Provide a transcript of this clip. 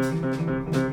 Mm-hmm.